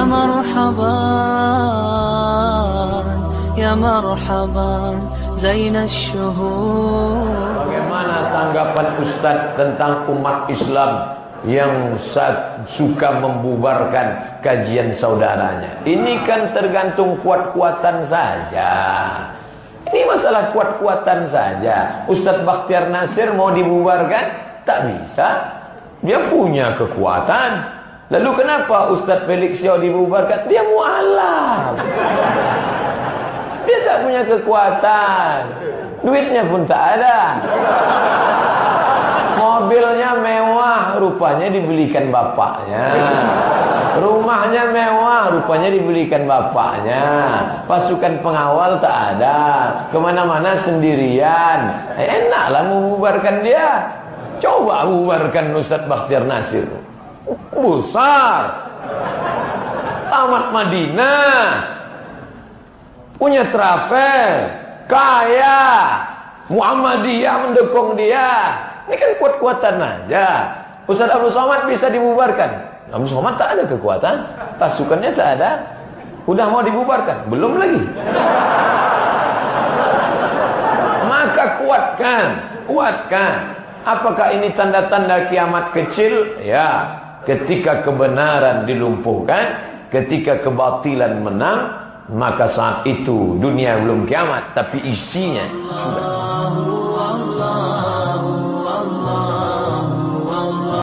يا مرحبا يا مرحبا زين الشهور Bagaimana tanggapan Ustadz tentang umat Islam yang suka membubarkan kajian saudaranya? Ini kan tergantung kuat-kuatan saja. Ini masalah kuat-kuatan saja. Ustadz Bakhtiar Nasir mau dibubarkan? Tak bisa. Dia punya kekuatan. Lalu kenapa Ustadz Felix dibubarkan? Dia mualaf. Dia tak punya kekuatan. Duitnya pun tak ada. Mobilnya mewah, rupanya dibelikan bapaknya. Rumahnya mewah, rupanya dibelikan bapaknya. Pasukan pengawal tak ada. Ke mana-mana sendirian. Eh, enaklah membubarkan dia. Coba bubarkan Ustadz Bakhtiar Nasir. Besar. Tamat Madinah. Punya travel. Kaya. Muhammadiyah mendukung dia. Ini kan kuat-kuatan aja. Ustaz Abdul Somad bisa dibubarkan. Abdul Somad tak ada kekuatan. Pasukannya tak ada. Udah mau dibubarkan? Belum lagi. Maka kuatkan. Kuatkan. Apakah ini tanda-tanda kiamat kecil? Ya. Ketika kebenaran dilumpuhkan. Ketika kebatilan menang. Maka saat itu dunia belum kiamat. Tapi isinya sudah.